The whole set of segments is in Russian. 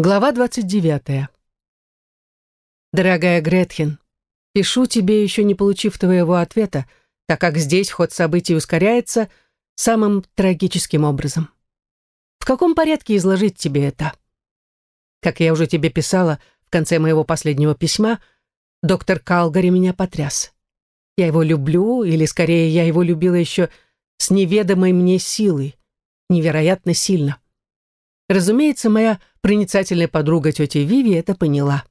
Глава 29. Дорогая Гретхен, пишу тебе, еще не получив твоего ответа, так как здесь ход событий ускоряется самым трагическим образом. В каком порядке изложить тебе это? Как я уже тебе писала в конце моего последнего письма, доктор Калгари меня потряс. Я его люблю, или скорее я его любила еще с неведомой мне силой, невероятно сильно. Разумеется, моя проницательная подруга тетя Виви это поняла.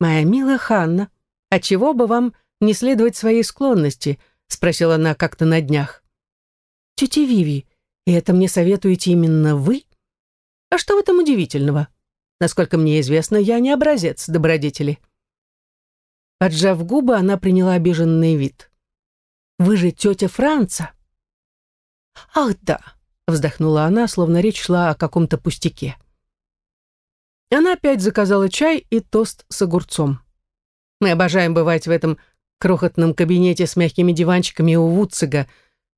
«Моя милая Ханна, а чего бы вам не следовать своей склонности?» спросила она как-то на днях. «Тетя Виви, и это мне советуете именно вы? А что в этом удивительного? Насколько мне известно, я не образец добродетели». Поджав губы, она приняла обиженный вид. «Вы же тетя Франца?» «Ах, да, Вздохнула она, словно речь шла о каком-то пустяке. Она опять заказала чай и тост с огурцом. Мы обожаем бывать в этом крохотном кабинете с мягкими диванчиками у Вудсига,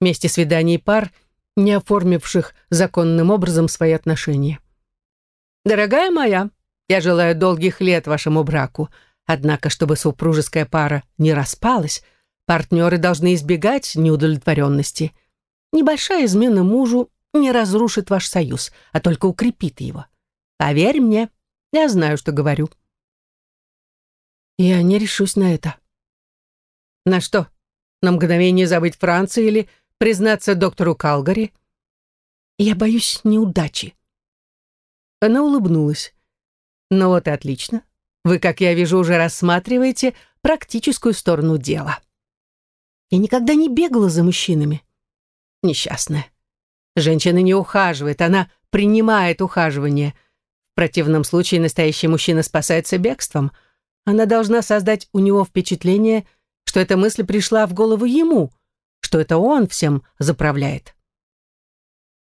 месте свиданий пар, не оформивших законным образом свои отношения. «Дорогая моя, я желаю долгих лет вашему браку, однако, чтобы супружеская пара не распалась, партнеры должны избегать неудовлетворенности. Небольшая измена мужу не разрушит ваш союз, а только укрепит его. Поверь мне, я знаю, что говорю. Я не решусь на это. На что? На мгновение забыть Францию или признаться доктору Калгари? Я боюсь неудачи. Она улыбнулась. Ну вот и отлично. Вы, как я вижу, уже рассматриваете практическую сторону дела. Я никогда не бегала за мужчинами. Несчастная. Женщина не ухаживает, она принимает ухаживание. Противном случае настоящий мужчина спасается бегством. Она должна создать у него впечатление, что эта мысль пришла в голову ему, что это он всем заправляет.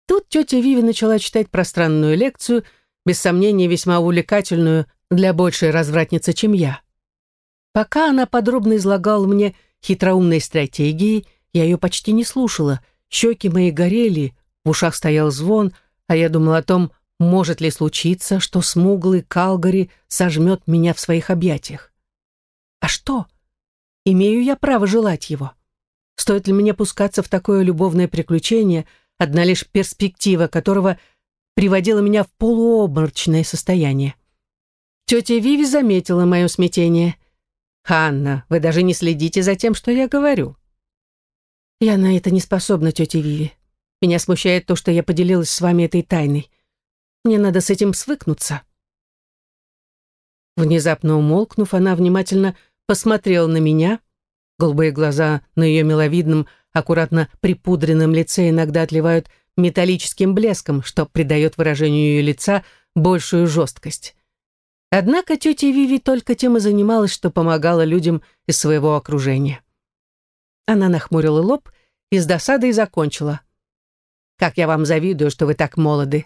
Тут тетя Виви начала читать пространную лекцию, без сомнения весьма увлекательную для большей развратницы, чем я. Пока она подробно излагала мне хитроумные стратегии, я ее почти не слушала, щеки мои горели, в ушах стоял звон, а я думал о том, может ли случиться, что смуглый Калгари сожмет меня в своих объятиях. А что? Имею я право желать его? Стоит ли мне пускаться в такое любовное приключение, одна лишь перспектива которого приводила меня в полуобморочное состояние? Тетя Виви заметила мое смятение. «Ханна, вы даже не следите за тем, что я говорю». «Я на это не способна, тетя Виви. Меня смущает то, что я поделилась с вами этой тайной. Мне надо с этим свыкнуться». Внезапно умолкнув, она внимательно посмотрела на меня. Голубые глаза на ее миловидном, аккуратно припудренном лице иногда отливают металлическим блеском, что придает выражению ее лица большую жесткость. Однако тетя Виви только тем и занималась, что помогала людям из своего окружения. Она нахмурила лоб и с досадой закончила. Как я вам завидую, что вы так молоды.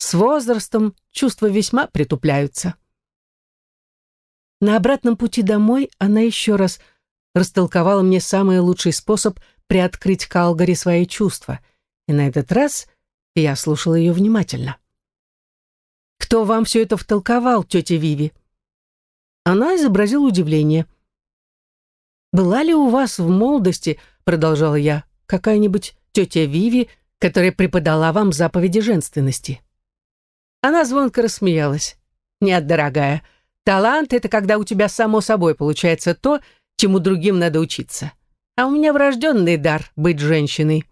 С возрастом чувства весьма притупляются. На обратном пути домой она еще раз растолковала мне самый лучший способ приоткрыть Калгари свои чувства, и на этот раз я слушала ее внимательно. «Кто вам все это втолковал, тетя Виви?» Она изобразила удивление. «Была ли у вас в молодости, — продолжала я, — какая-нибудь тетя Виви, которая преподала вам заповеди женственности». Она звонко рассмеялась. «Нет, дорогая, талант — это когда у тебя само собой получается то, чему другим надо учиться. А у меня врожденный дар быть женщиной».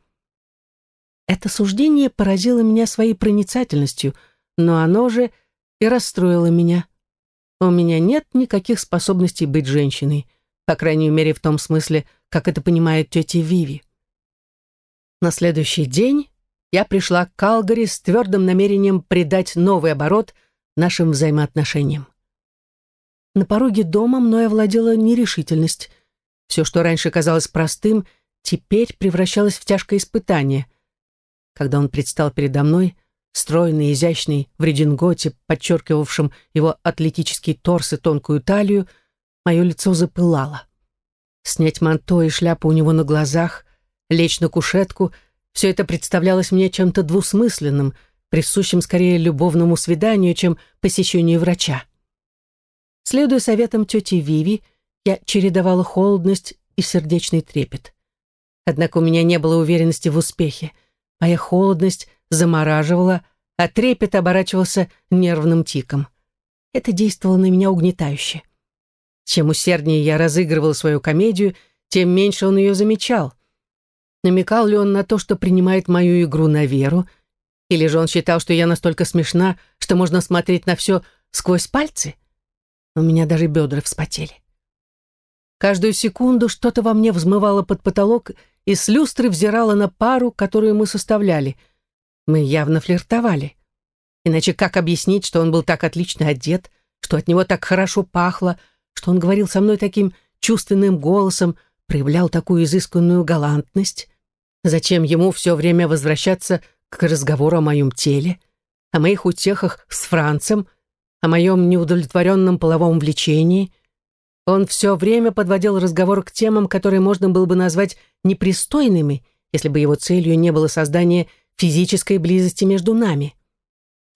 Это суждение поразило меня своей проницательностью, но оно же и расстроило меня. У меня нет никаких способностей быть женщиной, по крайней мере в том смысле, как это понимает тетя Виви. На следующий день я пришла к Калгари с твердым намерением придать новый оборот нашим взаимоотношениям. На пороге дома мной овладела нерешительность. Все, что раньше казалось простым, теперь превращалось в тяжкое испытание. Когда он предстал передо мной, стройный, изящный, в рединготе, подчеркивавшем его атлетический торс и тонкую талию, мое лицо запылало. Снять манто и шляпу у него на глазах, лечь на кушетку — все это представлялось мне чем-то двусмысленным, присущем скорее любовному свиданию, чем посещению врача. Следуя советам тети Виви, я чередовала холодность и сердечный трепет. Однако у меня не было уверенности в успехе. Моя холодность замораживала, а трепет оборачивался нервным тиком. Это действовало на меня угнетающе. Чем усерднее я разыгрывал свою комедию, тем меньше он ее замечал. Намекал ли он на то, что принимает мою игру на веру, или же он считал, что я настолько смешна, что можно смотреть на все сквозь пальцы? У меня даже бедра вспотели. Каждую секунду что-то во мне взмывало под потолок и с люстры взирало на пару, которую мы составляли. Мы явно флиртовали. Иначе как объяснить, что он был так отлично одет, что от него так хорошо пахло, что он говорил со мной таким чувственным голосом, проявлял такую изысканную галантность? Зачем ему все время возвращаться к разговору о моем теле, о моих утехах с Францем, о моем неудовлетворенном половом влечении. Он все время подводил разговор к темам, которые можно было бы назвать непристойными, если бы его целью не было создание физической близости между нами.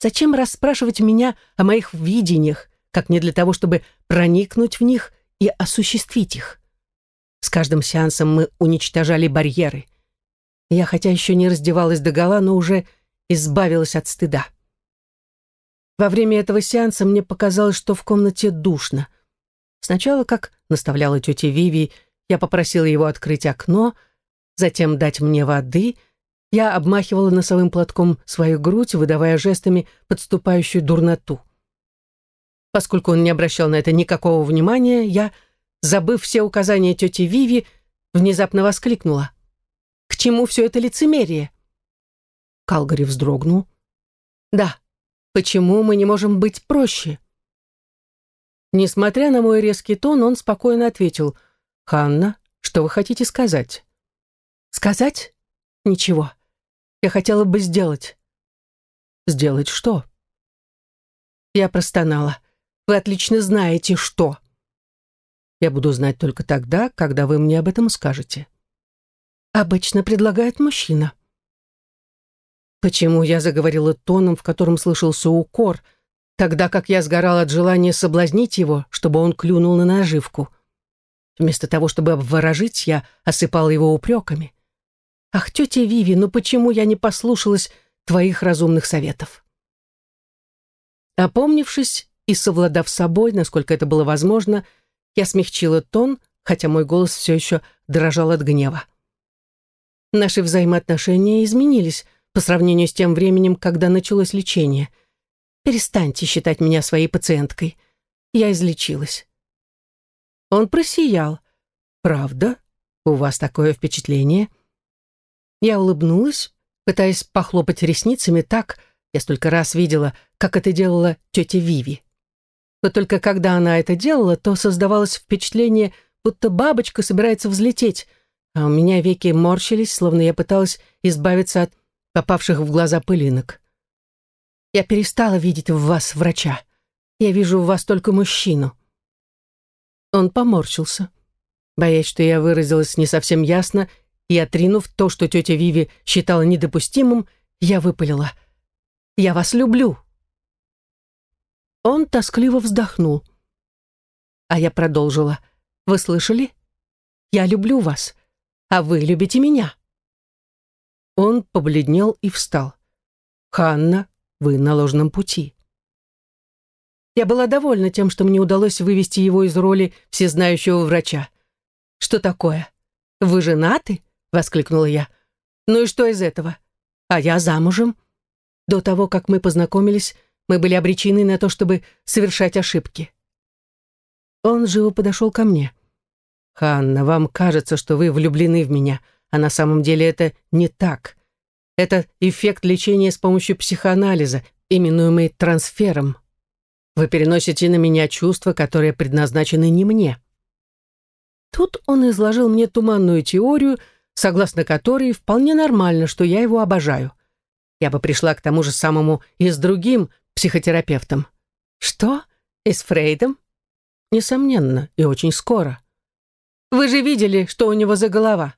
Зачем расспрашивать меня о моих видениях, как не для того, чтобы проникнуть в них и осуществить их? С каждым сеансом мы уничтожали барьеры. Я, хотя еще не раздевалась догола, но уже избавилась от стыда. Во время этого сеанса мне показалось, что в комнате душно. Сначала, как наставляла тетя Виви, я попросила его открыть окно, затем дать мне воды. Я обмахивала носовым платком свою грудь, выдавая жестами подступающую дурноту. Поскольку он не обращал на это никакого внимания, я, забыв все указания тети Виви, внезапно воскликнула — к чему все это лицемерие?» Калгари вздрогнул. «Да, почему мы не можем быть проще?» Несмотря на мой резкий тон, он спокойно ответил. «Ханна, что вы хотите сказать?» «Сказать? Ничего. Я хотела бы сделать». «Сделать что?» Я простонала. «Вы отлично знаете, что». «Я буду знать только тогда, когда вы мне об этом скажете» обычно предлагает мужчина. Почему я заговорила тоном, в котором слышался укор, тогда как я сгорала от желания соблазнить его, чтобы он клюнул на наживку? Вместо того, чтобы обворожить, я осыпала его упреками. «Ах, тетя Виви, ну почему я не послушалась твоих разумных советов?» Опомнившись и совладав собой, насколько это было возможно, я смягчила тон, хотя мой голос все еще дрожал от гнева. Наши взаимоотношения изменились по сравнению с тем временем, когда началось лечение. Перестаньте считать меня своей пациенткой. Я излечилась. Он просиял. «Правда? У вас такое впечатление?» Я улыбнулась, пытаясь похлопать ресницами так, я столько раз видела, как это делала тетя Виви. Но только когда она это делала, то создавалось впечатление, будто бабочка собирается взлететь — а у меня веки морщились, словно я пыталась избавиться от попавших в глаза пылинок. Я перестала видеть в вас врача. Я вижу в вас только мужчину. Он поморщился, боясь, что я выразилась не совсем ясно, и, отринув то, что тетя Виви считала недопустимым, я выпалила. «Я вас люблю». Он тоскливо вздохнул. А я продолжила. «Вы слышали? Я люблю вас а вы любите меня». Он побледнел и встал. «Ханна, вы на ложном пути». Я была довольна тем, что мне удалось вывести его из роли всезнающего врача. «Что такое? Вы женаты?» — воскликнула я. «Ну и что из этого? А я замужем. До того, как мы познакомились, мы были обречены на то, чтобы совершать ошибки». Он живо подошел ко мне. «Ханна, вам кажется, что вы влюблены в меня, а на самом деле это не так. Это эффект лечения с помощью психоанализа, именуемый трансфером. Вы переносите на меня чувства, которые предназначены не мне». Тут он изложил мне туманную теорию, согласно которой вполне нормально, что я его обожаю. Я бы пришла к тому же самому и с другим психотерапевтом. Что? И с Фрейдом? Несомненно, и очень скоро. Вы же видели, что у него за голова.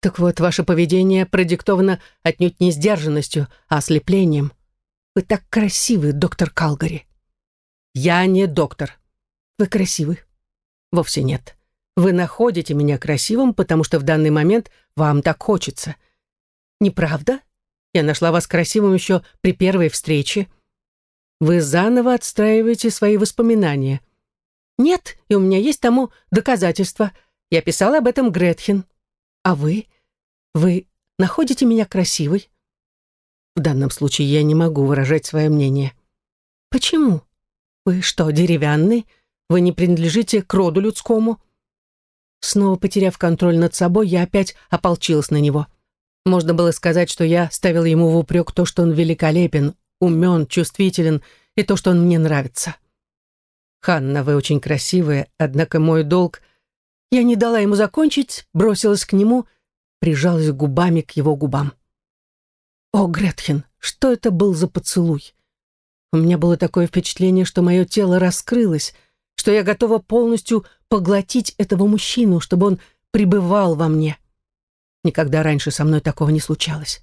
Так вот, ваше поведение продиктовано отнюдь не сдержанностью, а ослеплением. Вы так красивы, доктор Калгари. Я не доктор. Вы красивы. Вовсе нет. Вы находите меня красивым, потому что в данный момент вам так хочется. Неправда? Я нашла вас красивым еще при первой встрече. Вы заново отстраиваете свои воспоминания. Нет, и у меня есть тому доказательства. Я писала об этом Гретхен. А вы? Вы находите меня красивой? В данном случае я не могу выражать свое мнение. Почему? Вы что, деревянный? Вы не принадлежите к роду людскому? Снова потеряв контроль над собой, я опять ополчилась на него. Можно было сказать, что я ставила ему в упрек то, что он великолепен, умен, чувствителен и то, что он мне нравится. «Ханна, вы очень красивая, однако мой долг...» Я не дала ему закончить, бросилась к нему, прижалась губами к его губам. О, Гретхен, что это был за поцелуй? У меня было такое впечатление, что мое тело раскрылось, что я готова полностью поглотить этого мужчину, чтобы он пребывал во мне. Никогда раньше со мной такого не случалось.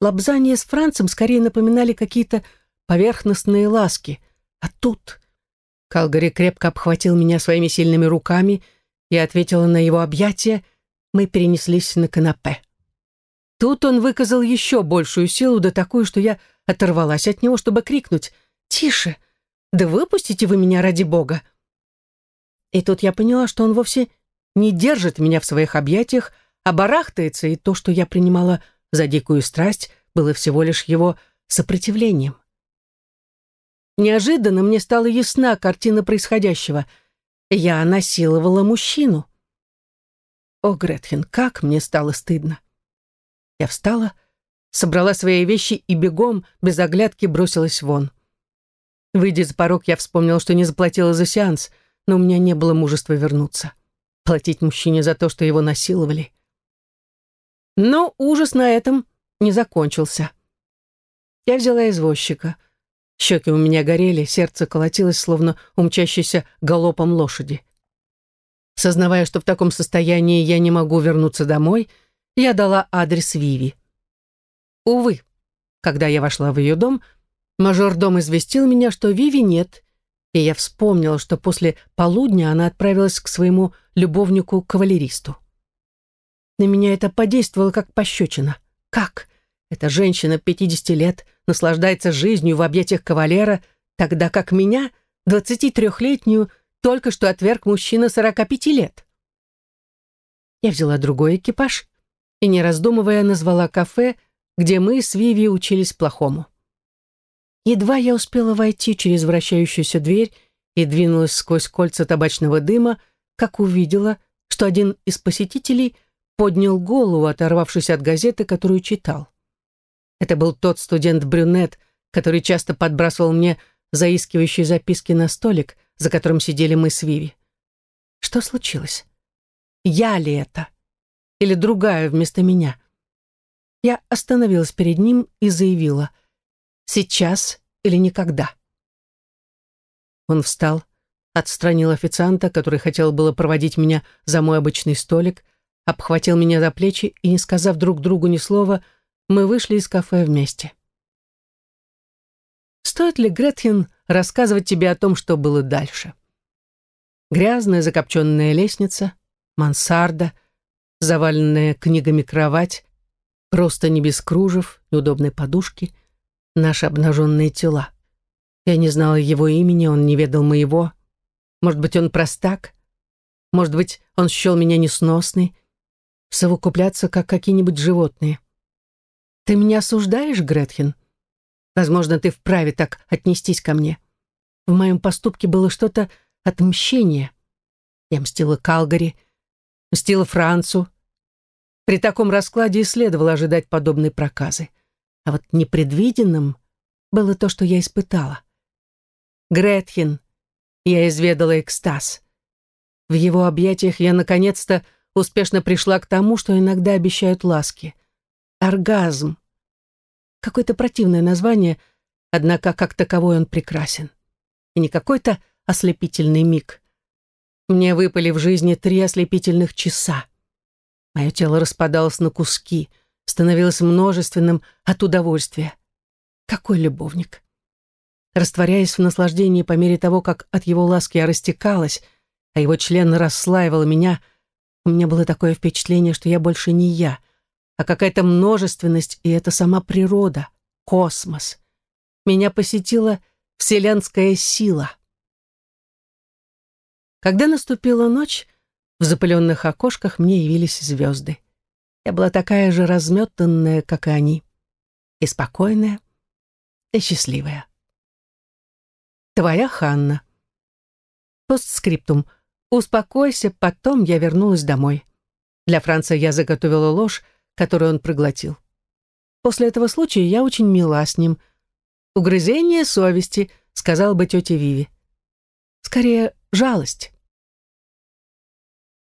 Лобзания с Францем скорее напоминали какие-то поверхностные ласки, а тут... Калгари крепко обхватил меня своими сильными руками, и ответила на его объятия, мы перенеслись на канапе. Тут он выказал еще большую силу, да такую, что я оторвалась от него, чтобы крикнуть «Тише! Да выпустите вы меня ради бога!» И тут я поняла, что он вовсе не держит меня в своих объятиях, а барахтается, и то, что я принимала за дикую страсть, было всего лишь его сопротивлением. Неожиданно мне стала ясна картина происходящего. Я насиловала мужчину. О, Гретхен, как мне стало стыдно. Я встала, собрала свои вещи и бегом, без оглядки, бросилась вон. Выйдя за порог, я вспомнила, что не заплатила за сеанс, но у меня не было мужества вернуться. Платить мужчине за то, что его насиловали. Но ужас на этом не закончился. Я взяла извозчика. Щеки у меня горели, сердце колотилось, словно умчащейся галопом лошади. Сознавая, что в таком состоянии я не могу вернуться домой, — я дала адрес Виви. Увы, когда я вошла в ее дом, мажордом известил меня, что Виви нет, и я вспомнила, что после полудня она отправилась к своему любовнику-кавалеристу. На меня это подействовало как пощечина. Как? Эта женщина 50 лет наслаждается жизнью в объятиях кавалера, тогда как меня, 23-летнюю, только что отверг мужчина 45 лет. Я взяла другой экипаж и, не раздумывая, назвала кафе, где мы с Виви учились плохому. Едва я успела войти через вращающуюся дверь и двинулась сквозь кольца табачного дыма, как увидела, что один из посетителей поднял голову, оторвавшись от газеты, которую читал. Это был тот студент-брюнет, который часто подбрасывал мне заискивающие записки на столик, за которым сидели мы с Виви. Что случилось? Я ли это? или другая вместо меня. Я остановилась перед ним и заявила «Сейчас или никогда». Он встал, отстранил официанта, который хотел было проводить меня за мой обычный столик, обхватил меня за плечи и, не сказав друг другу ни слова, мы вышли из кафе вместе. Стоит ли, Гретхен, рассказывать тебе о том, что было дальше? Грязная закопченная лестница, мансарда — заваленная книгами кровать, просто не без кружев, неудобной подушки, наши обнаженные тела. Я не знала его имени, он не ведал моего. Может быть, он простак? Может быть, он счел меня несносной? Совокупляться, как какие-нибудь животные. Ты меня осуждаешь, Гретхен? Возможно, ты вправе так отнестись ко мне. В моем поступке было что-то от мщения. Я мстила Калгари, мстила Францу, при таком раскладе и следовало ожидать подобной проказы. А вот непредвиденным было то, что я испытала. Гретхен, я изведала экстаз. В его объятиях я наконец-то успешно пришла к тому, что иногда обещают ласки. Оргазм. Какое-то противное название, однако как таковой он прекрасен. И не какой-то ослепительный миг. Мне выпали в жизни три ослепительных часа. Мое тело распадалось на куски, становилось множественным от удовольствия. Какой любовник! Растворяясь в наслаждении по мере того, как от его ласки я растекалась, а его член расслаивал меня, у меня было такое впечатление, что я больше не я, а какая-то множественность, и это сама природа, космос. Меня посетила вселенская сила. Когда наступила ночь, в запыленных окошках мне явились звезды. Я была такая же разметанная, как и они, и спокойная, и счастливая. Твоя Ханна. Постскриптум. Успокойся, потом я вернулась домой. Для Франца я заготовила ложь, которую он проглотил. После этого случая я очень мила с ним. Угрызение совести, сказал бы тетя Виви. Скорее, жалость.